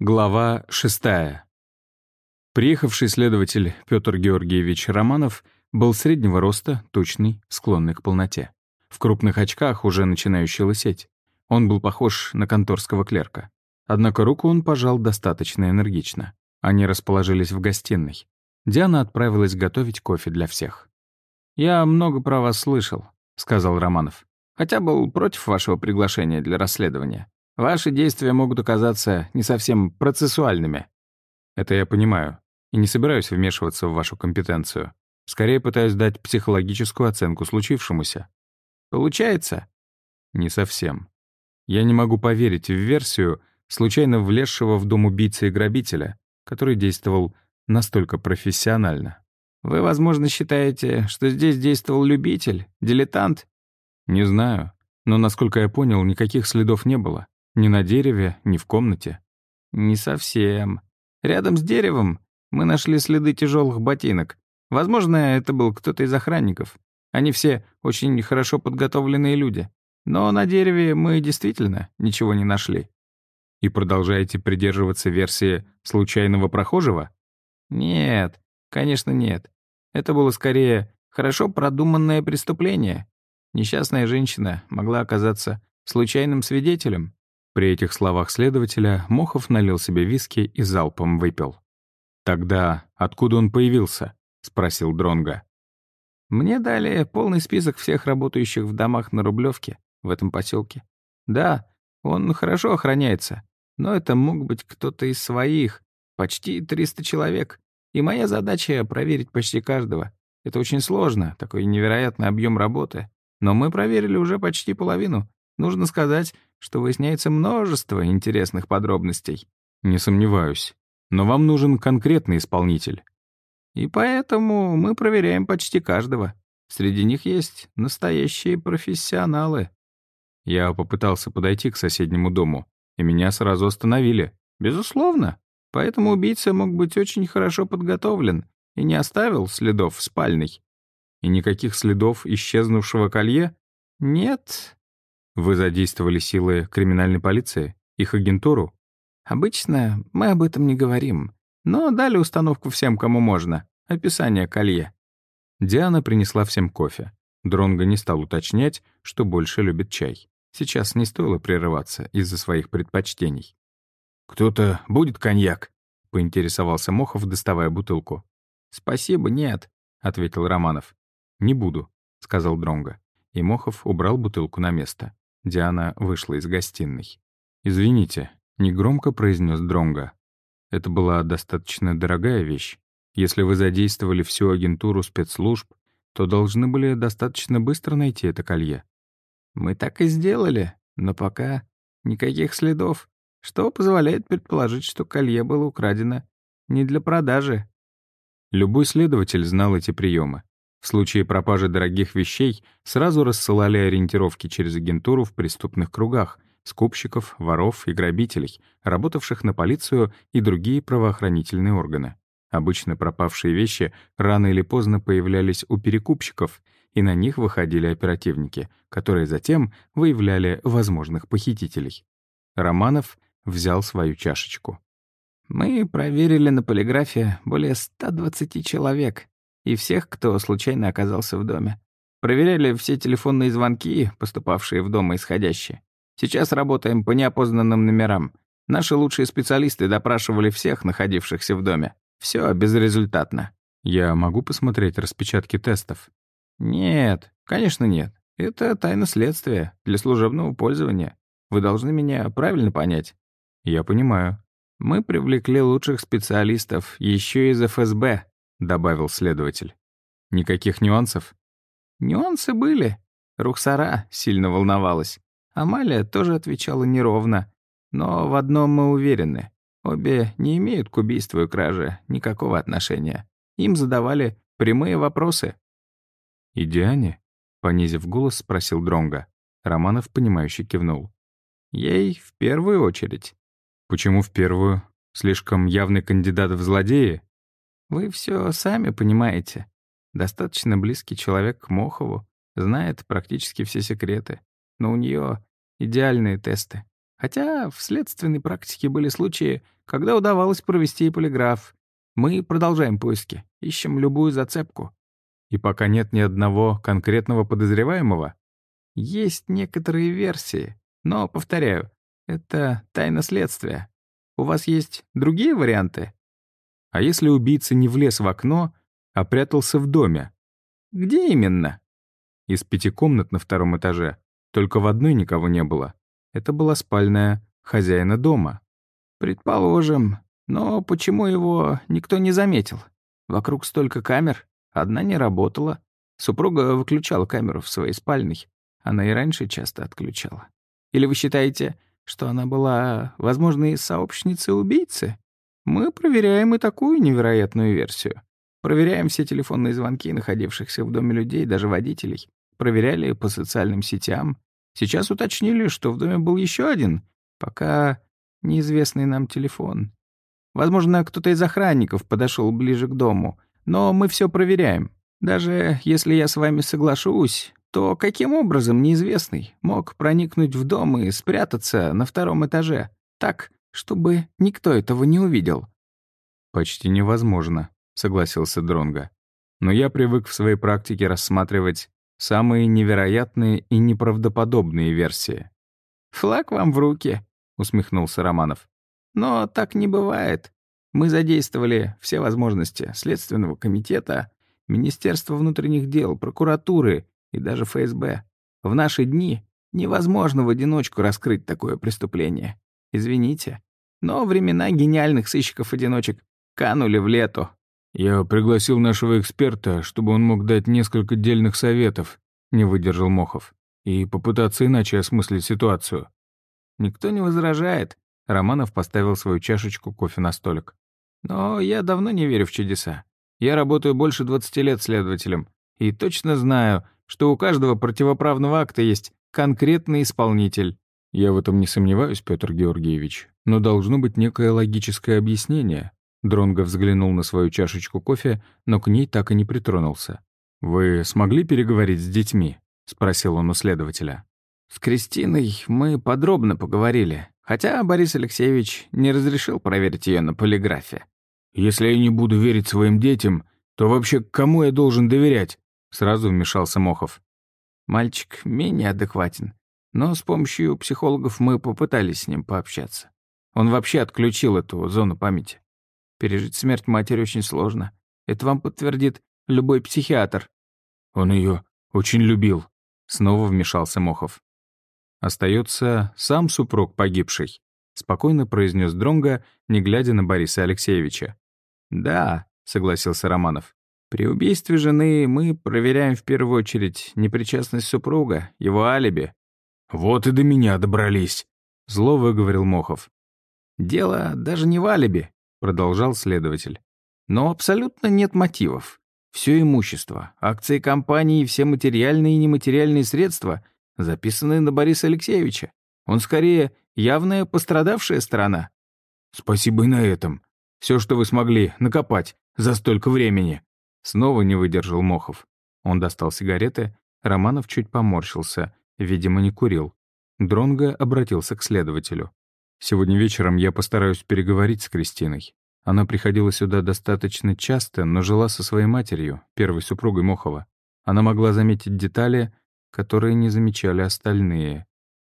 Глава 6. Приехавший следователь Петр Георгиевич Романов был среднего роста, тучный, склонный к полноте. В крупных очках, уже начинающий лысеть. Он был похож на конторского клерка. Однако руку он пожал достаточно энергично. Они расположились в гостиной. Диана отправилась готовить кофе для всех. «Я много про вас слышал», — сказал Романов. «Хотя был против вашего приглашения для расследования. Ваши действия могут оказаться не совсем процессуальными. Это я понимаю. И не собираюсь вмешиваться в вашу компетенцию. Скорее пытаюсь дать психологическую оценку случившемуся. Получается? Не совсем. Я не могу поверить в версию случайно влезшего в дом убийцы и грабителя, который действовал настолько профессионально. Вы, возможно, считаете, что здесь действовал любитель, дилетант? Не знаю, но, насколько я понял, никаких следов не было. Ни на дереве, ни в комнате. Не совсем. Рядом с деревом мы нашли следы тяжелых ботинок. Возможно, это был кто-то из охранников. Они все очень хорошо подготовленные люди. Но на дереве мы действительно ничего не нашли. И продолжаете придерживаться версии случайного прохожего? Нет, конечно, нет. Это было скорее хорошо продуманное преступление. Несчастная женщина могла оказаться случайным свидетелем. При этих словах следователя Мохов налил себе виски и залпом выпил. «Тогда откуда он появился?» — спросил Дронга. «Мне дали полный список всех работающих в домах на Рублевке в этом поселке. Да, он хорошо охраняется, но это мог быть кто-то из своих, почти 300 человек. И моя задача — проверить почти каждого. Это очень сложно, такой невероятный объем работы. Но мы проверили уже почти половину. Нужно сказать, что выясняется множество интересных подробностей. Не сомневаюсь. Но вам нужен конкретный исполнитель. И поэтому мы проверяем почти каждого. Среди них есть настоящие профессионалы. Я попытался подойти к соседнему дому, и меня сразу остановили. Безусловно. Поэтому убийца мог быть очень хорошо подготовлен и не оставил следов в спальной. И никаких следов исчезнувшего колье? Нет, вы задействовали силы криминальной полиции? Их агентуру? Обычно мы об этом не говорим, но дали установку всем, кому можно. Описание колье. Диана принесла всем кофе. Дронго не стал уточнять, что больше любит чай. Сейчас не стоило прерываться из-за своих предпочтений. «Кто-то будет коньяк?» — поинтересовался Мохов, доставая бутылку. «Спасибо, нет», — ответил Романов. «Не буду», — сказал Дронго. И Мохов убрал бутылку на место. Диана вышла из гостиной. «Извините», — негромко произнес Дронга. «Это была достаточно дорогая вещь. Если вы задействовали всю агентуру спецслужб, то должны были достаточно быстро найти это колье». «Мы так и сделали, но пока никаких следов, что позволяет предположить, что колье было украдено не для продажи». Любой следователь знал эти приемы. В случае пропажи дорогих вещей сразу рассылали ориентировки через агентуру в преступных кругах, скупщиков, воров и грабителей, работавших на полицию и другие правоохранительные органы. Обычно пропавшие вещи рано или поздно появлялись у перекупщиков, и на них выходили оперативники, которые затем выявляли возможных похитителей. Романов взял свою чашечку. «Мы проверили на полиграфе более 120 человек и всех, кто случайно оказался в доме. Проверяли все телефонные звонки, поступавшие в дом и исходящие. Сейчас работаем по неопознанным номерам. Наши лучшие специалисты допрашивали всех, находившихся в доме. Все безрезультатно. Я могу посмотреть распечатки тестов? Нет, конечно нет. Это тайна следствия для служебного пользования. Вы должны меня правильно понять. Я понимаю. Мы привлекли лучших специалистов еще из ФСБ, — добавил следователь. «Никаких нюансов?» «Нюансы были. Рухсара сильно волновалась. Амалия тоже отвечала неровно. Но в одном мы уверены. Обе не имеют к убийству и краже никакого отношения. Им задавали прямые вопросы». «И Диане?» — понизив голос, спросил Дронга. Романов, понимающе кивнул. «Ей в первую очередь». «Почему в первую? Слишком явный кандидат в злодеи?» Вы все сами понимаете. Достаточно близкий человек к Мохову, знает практически все секреты. Но у нее идеальные тесты. Хотя в следственной практике были случаи, когда удавалось провести полиграф. Мы продолжаем поиски, ищем любую зацепку. И пока нет ни одного конкретного подозреваемого? Есть некоторые версии, но, повторяю, это тайна следствия. У вас есть другие варианты? А если убийца не влез в окно, а прятался в доме? Где именно? Из пяти комнат на втором этаже. Только в одной никого не было. Это была спальная хозяина дома. Предположим. Но почему его никто не заметил? Вокруг столько камер, одна не работала. Супруга выключала камеру в своей спальной. Она и раньше часто отключала. Или вы считаете, что она была, возможно, и сообщницей убийцы? Мы проверяем и такую невероятную версию. Проверяем все телефонные звонки находившихся в доме людей, даже водителей. Проверяли по социальным сетям. Сейчас уточнили, что в доме был еще один, пока неизвестный нам телефон. Возможно, кто-то из охранников подошел ближе к дому, но мы все проверяем. Даже если я с вами соглашусь, то каким образом неизвестный мог проникнуть в дом и спрятаться на втором этаже, так, чтобы никто этого не увидел? Почти невозможно, согласился Дронга. Но я привык в своей практике рассматривать самые невероятные и неправдоподобные версии. Флаг вам в руки, усмехнулся Романов. Но так не бывает. Мы задействовали все возможности Следственного комитета, Министерства внутренних дел, прокуратуры и даже ФСБ. В наши дни невозможно в одиночку раскрыть такое преступление. Извините, но времена гениальных сыщиков-одиночек канули в лету. «Я пригласил нашего эксперта, чтобы он мог дать несколько дельных советов», — не выдержал Мохов, «и попытаться иначе осмыслить ситуацию». Никто не возражает. Романов поставил свою чашечку кофе на столик. Но я давно не верю в чудеса. Я работаю больше 20 лет следователем и точно знаю, что у каждого противоправного акта есть конкретный исполнитель. Я в этом не сомневаюсь, Петр Георгиевич, но должно быть некое логическое объяснение. Дронго взглянул на свою чашечку кофе, но к ней так и не притронулся. «Вы смогли переговорить с детьми?» — спросил он у следователя. «С Кристиной мы подробно поговорили, хотя Борис Алексеевич не разрешил проверить ее на полиграфе». «Если я не буду верить своим детям, то вообще кому я должен доверять?» Сразу вмешался Мохов. Мальчик менее адекватен, но с помощью психологов мы попытались с ним пообщаться. Он вообще отключил эту зону памяти. Пережить смерть матери очень сложно. Это вам подтвердит любой психиатр. Он ее очень любил. Снова вмешался Мохов. Остается сам супруг погибший, спокойно произнес Дронга, не глядя на Бориса Алексеевича. Да, согласился Романов. При убийстве жены мы проверяем в первую очередь непричастность супруга, его алиби. «Вот и до меня добрались», — зло выговорил Мохов. «Дело даже не в алиби», — продолжал следователь. «Но абсолютно нет мотивов. Все имущество, акции компании и все материальные и нематериальные средства записаны на Бориса Алексеевича. Он скорее явная пострадавшая сторона». «Спасибо и на этом. Все, что вы смогли накопать за столько времени», Снова не выдержал Мохов. Он достал сигареты, Романов чуть поморщился, видимо, не курил. Дронго обратился к следователю. «Сегодня вечером я постараюсь переговорить с Кристиной. Она приходила сюда достаточно часто, но жила со своей матерью, первой супругой Мохова. Она могла заметить детали, которые не замечали остальные.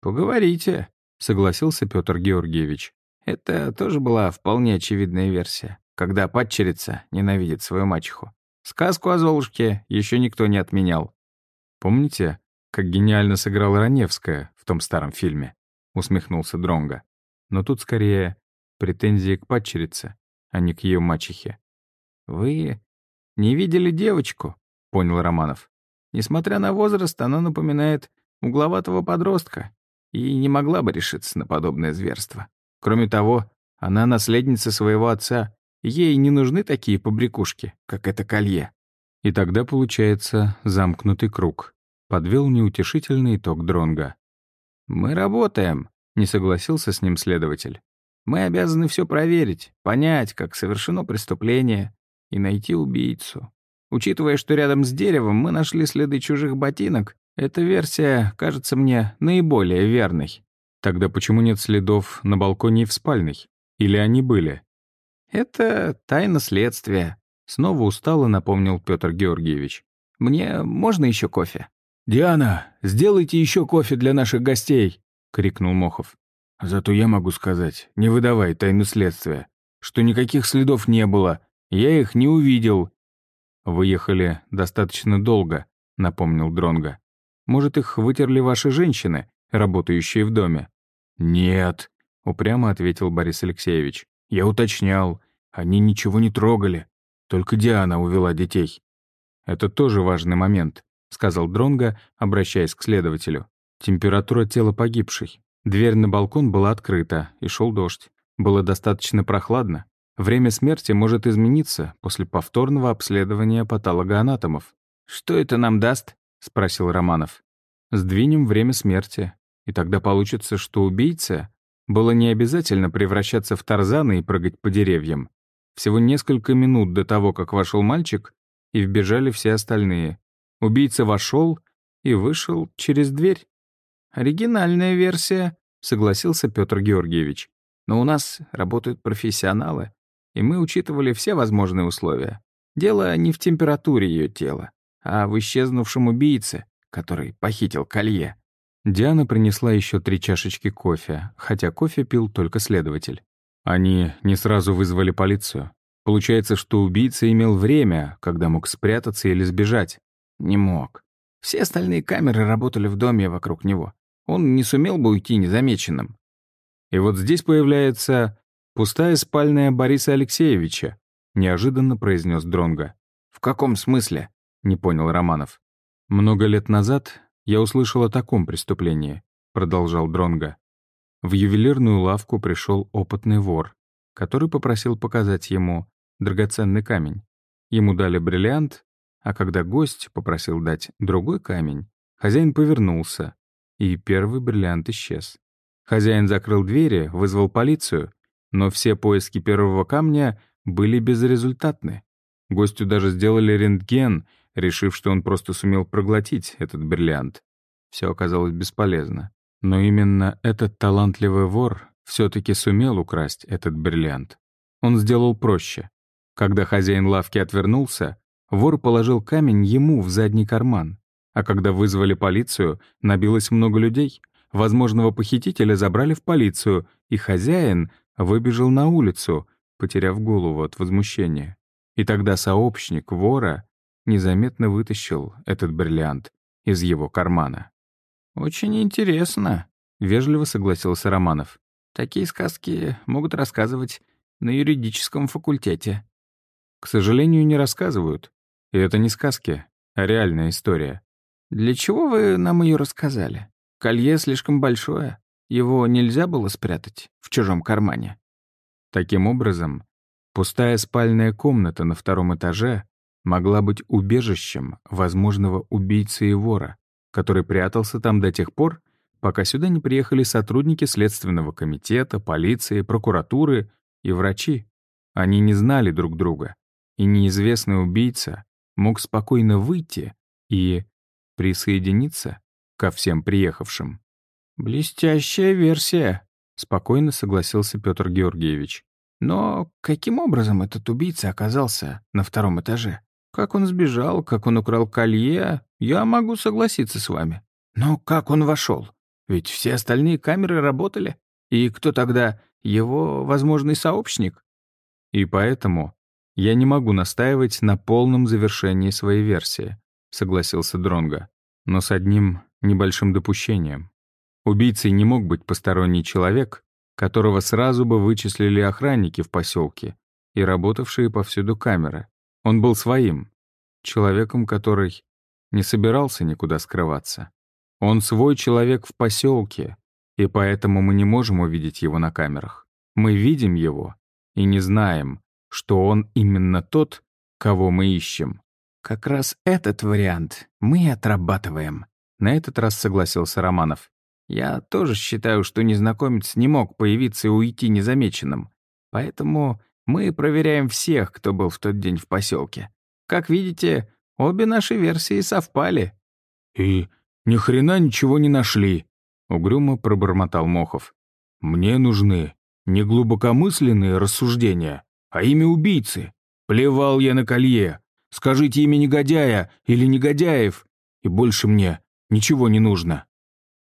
«Поговорите», — согласился Петр Георгиевич. Это тоже была вполне очевидная версия, когда падчерица ненавидит свою мачеху. Сказку о Золушке еще никто не отменял. Помните, как гениально сыграла Раневская в том старом фильме? Усмехнулся Дронга. Но тут скорее претензии к падчерице, а не к ее мачехе. «Вы не видели девочку?» — понял Романов. «Несмотря на возраст, она напоминает угловатого подростка и не могла бы решиться на подобное зверство. Кроме того, она наследница своего отца Ей не нужны такие побрякушки, как это колье. И тогда получается замкнутый круг. Подвел неутешительный итог Дронга. «Мы работаем», — не согласился с ним следователь. «Мы обязаны все проверить, понять, как совершено преступление, и найти убийцу. Учитывая, что рядом с деревом мы нашли следы чужих ботинок, эта версия кажется мне наиболее верной». Тогда почему нет следов на балконе и в спальной? Или они были? Это тайна следствия. Снова устало напомнил Петр Георгиевич. Мне можно еще кофе? «Диана, сделайте еще кофе для наших гостей!» — крикнул Мохов. «Зато я могу сказать, не выдавай тайну следствия, что никаких следов не было, я их не увидел». «Выехали достаточно долго», — напомнил Дронга. «Может, их вытерли ваши женщины, работающие в доме?» «Нет», — упрямо ответил Борис Алексеевич. «Я уточнял, они ничего не трогали, только Диана увела детей». «Это тоже важный момент», — сказал Дронга, обращаясь к следователю. «Температура тела погибшей. Дверь на балкон была открыта, и шел дождь. Было достаточно прохладно. Время смерти может измениться после повторного обследования патологоанатомов. «Что это нам даст?» — спросил Романов. «Сдвинем время смерти, и тогда получится, что убийца было не обязательно превращаться в Тарзана и прыгать по деревьям. Всего несколько минут до того, как вошел мальчик, и вбежали все остальные. Убийца вошел и вышел через дверь. «Оригинальная версия», — согласился Петр Георгиевич. «Но у нас работают профессионалы, и мы учитывали все возможные условия. Дело не в температуре ее тела, а в исчезнувшем убийце, который похитил колье». Диана принесла еще три чашечки кофе, хотя кофе пил только следователь. Они не сразу вызвали полицию. Получается, что убийца имел время, когда мог спрятаться или сбежать. Не мог. Все остальные камеры работали в доме вокруг него. Он не сумел бы уйти незамеченным. И вот здесь появляется пустая спальная Бориса Алексеевича, неожиданно произнес Дронга. В каком смысле? Не понял Романов. Много лет назад я услышал о таком преступлении, продолжал Дронга. В ювелирную лавку пришел опытный вор, который попросил показать ему драгоценный камень. Ему дали бриллиант, а когда гость попросил дать другой камень, хозяин повернулся, и первый бриллиант исчез. Хозяин закрыл двери, вызвал полицию, но все поиски первого камня были безрезультатны. Гостю даже сделали рентген, решив, что он просто сумел проглотить этот бриллиант. Все оказалось бесполезно. Но именно этот талантливый вор все-таки сумел украсть этот бриллиант. Он сделал проще. Когда хозяин лавки отвернулся, вор положил камень ему в задний карман. А когда вызвали полицию, набилось много людей. Возможного похитителя забрали в полицию, и хозяин выбежал на улицу, потеряв голову от возмущения. И тогда сообщник вора незаметно вытащил этот бриллиант из его кармана. «Очень интересно», — вежливо согласился Романов. «Такие сказки могут рассказывать на юридическом факультете». К сожалению, не рассказывают. И это не сказки, а реальная история. «Для чего вы нам ее рассказали? Колье слишком большое. Его нельзя было спрятать в чужом кармане». Таким образом, пустая спальная комната на втором этаже могла быть убежищем возможного убийцы и вора, который прятался там до тех пор, пока сюда не приехали сотрудники Следственного комитета, полиции, прокуратуры и врачи. Они не знали друг друга, и неизвестный убийца мог спокойно выйти и присоединиться ко всем приехавшим. «Блестящая версия», — спокойно согласился Петр Георгиевич. «Но каким образом этот убийца оказался на втором этаже? Как он сбежал, как он украл колье, я могу согласиться с вами. Но как он вошел? Ведь все остальные камеры работали. И кто тогда его возможный сообщник?» И поэтому «Я не могу настаивать на полном завершении своей версии», — согласился Дронга, но с одним небольшим допущением. Убийцей не мог быть посторонний человек, которого сразу бы вычислили охранники в поселке и работавшие повсюду камеры. Он был своим, человеком, который не собирался никуда скрываться. Он свой человек в поселке, и поэтому мы не можем увидеть его на камерах. Мы видим его и не знаем, что он именно тот, кого мы ищем. Как раз этот вариант мы отрабатываем. На этот раз согласился Романов. Я тоже считаю, что незнакомец не мог появиться и уйти незамеченным. Поэтому мы проверяем всех, кто был в тот день в поселке. Как видите, обе наши версии совпали. И ни хрена ничего не нашли, — угрюмо пробормотал Мохов. «Мне нужны не глубокомысленные рассуждения, а имя убийцы. Плевал я на колье. Скажите имя негодяя или негодяев, и больше мне ничего не нужно».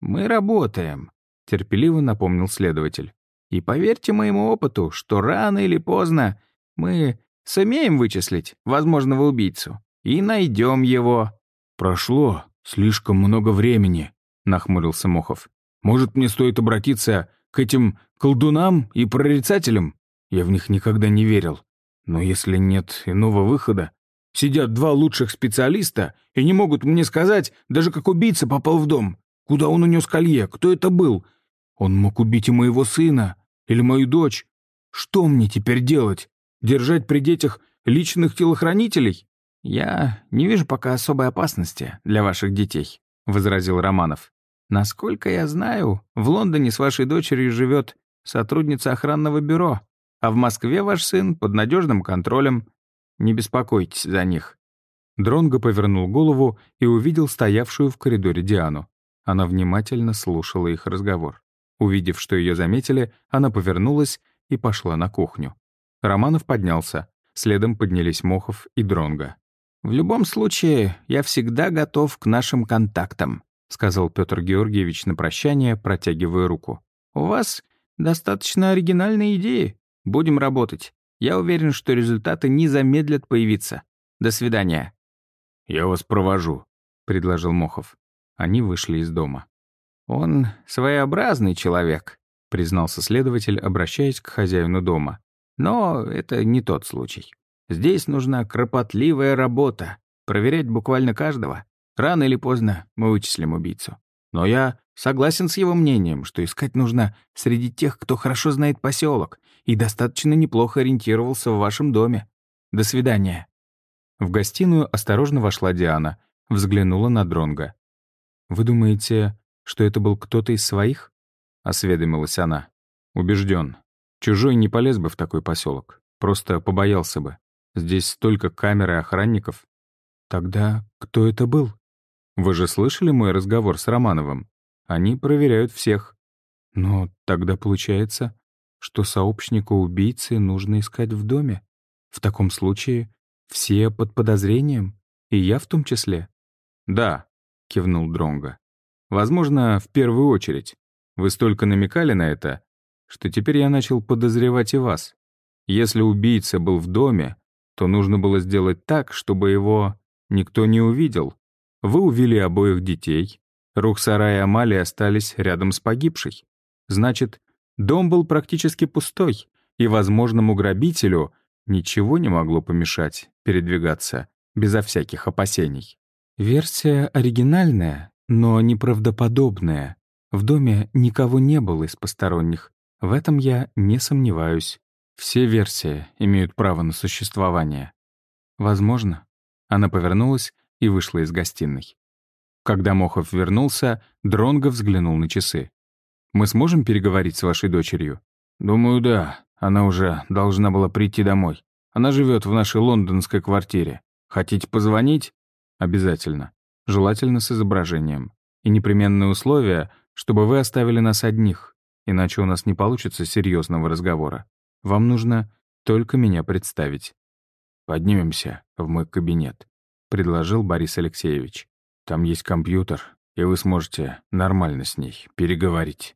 «Мы работаем», — терпеливо напомнил следователь. «И поверьте моему опыту, что рано или поздно мы сумеем вычислить возможного убийцу и найдем его». «Прошло слишком много времени», — нахмурился Мохов. «Может, мне стоит обратиться к этим колдунам и прорицателям? Я в них никогда не верил. Но если нет иного выхода, сидят два лучших специалиста и не могут мне сказать, даже как убийца попал в дом, куда он унес колье, кто это был. Он мог убить и моего сына, или мою дочь. Что мне теперь делать? Держать при детях личных телохранителей? Я не вижу пока особой опасности для ваших детей, возразил Романов. Насколько я знаю, в Лондоне с вашей дочерью живет сотрудница охранного бюро, а в Москве ваш сын под надежным контролем. Не беспокойтесь за них». Дронго повернул голову и увидел стоявшую в коридоре Диану. Она внимательно слушала их разговор. Увидев, что ее заметили, она повернулась и пошла на кухню. Романов поднялся. Следом поднялись Мохов и Дронго. «В любом случае, я всегда готов к нашим контактам», сказал Петр Георгиевич на прощание, протягивая руку. «У вас достаточно оригинальные идеи. Будем работать. Я уверен, что результаты не замедлят появиться. До свидания». «Я вас провожу», — предложил Мохов. Они вышли из дома. «Он своеобразный человек», — признался следователь, обращаясь к хозяину дома. «Но это не тот случай. Здесь нужна кропотливая работа, проверять буквально каждого. Рано или поздно мы вычислим убийцу. Но я согласен с его мнением, что искать нужно среди тех, кто хорошо знает поселок и достаточно неплохо ориентировался в вашем доме. До свидания». В гостиную осторожно вошла Диана, взглянула на Дронга. «Вы думаете, что это был кто-то из своих?» — осведомилась она. Убежден. Чужой не полез бы в такой поселок, просто побоялся бы. Здесь столько камер и охранников. Тогда кто это был? Вы же слышали мой разговор с Романовым? Они проверяют всех. Но тогда получается, что сообщника убийцы нужно искать в доме. В таком случае все под подозрением, и я в том числе. Да, кивнул Дронга. Возможно, в первую очередь. Вы столько намекали на это, что теперь я начал подозревать и вас. Если убийца был в доме, то нужно было сделать так, чтобы его никто не увидел. Вы увели обоих детей. Рухсара и Амали остались рядом с погибшей. Значит, дом был практически пустой, и возможному грабителю ничего не могло помешать передвигаться безо всяких опасений. Версия оригинальная, но неправдоподобная. В доме никого не было из посторонних. В этом я не сомневаюсь. Все версии имеют право на существование. Возможно. Она повернулась и вышла из гостиной. Когда Мохов вернулся, Дронго взглянул на часы. «Мы сможем переговорить с вашей дочерью?» «Думаю, да. Она уже должна была прийти домой. Она живет в нашей лондонской квартире. Хотите позвонить?» «Обязательно. Желательно с изображением. И непременное условие, чтобы вы оставили нас одних, иначе у нас не получится серьезного разговора. Вам нужно только меня представить». «Поднимемся в мой кабинет», — предложил Борис Алексеевич. «Там есть компьютер, и вы сможете нормально с ней переговорить».